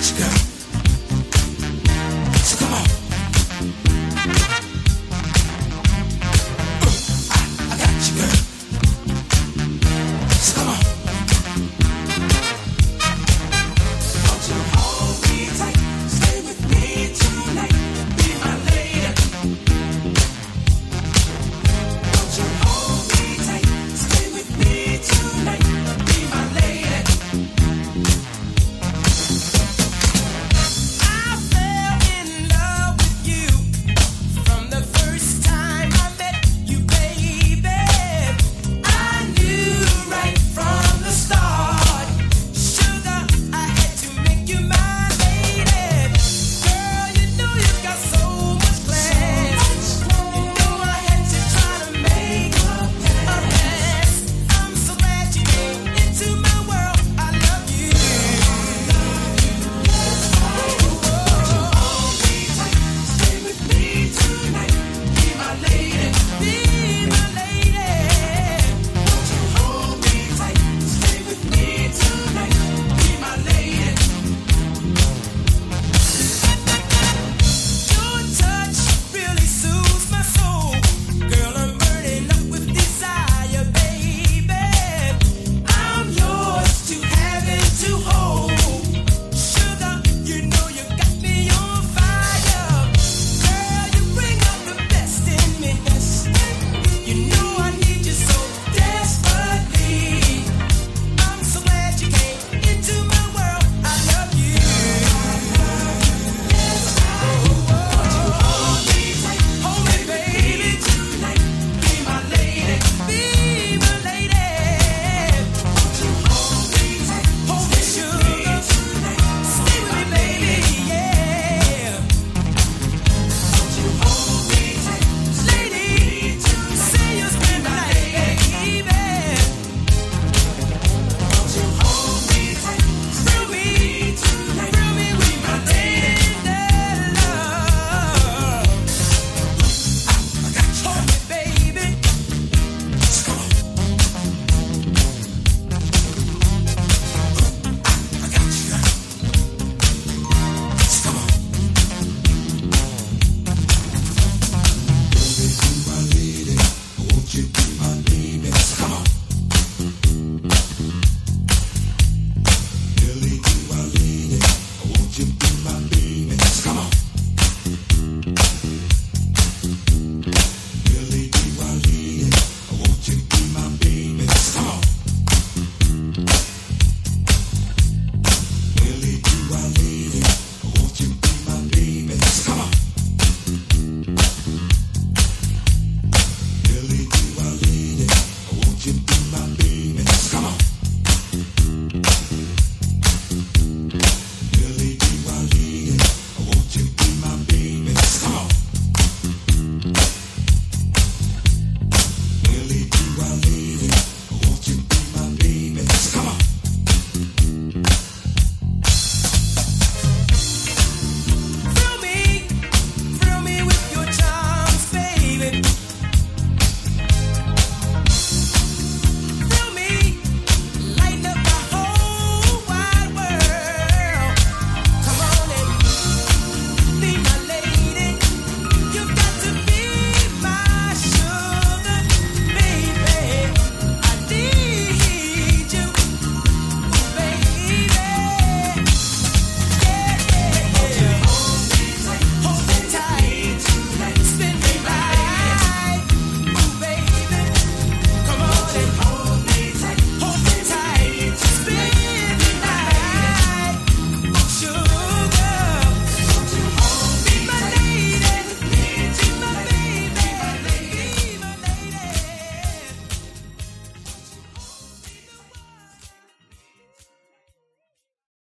prática.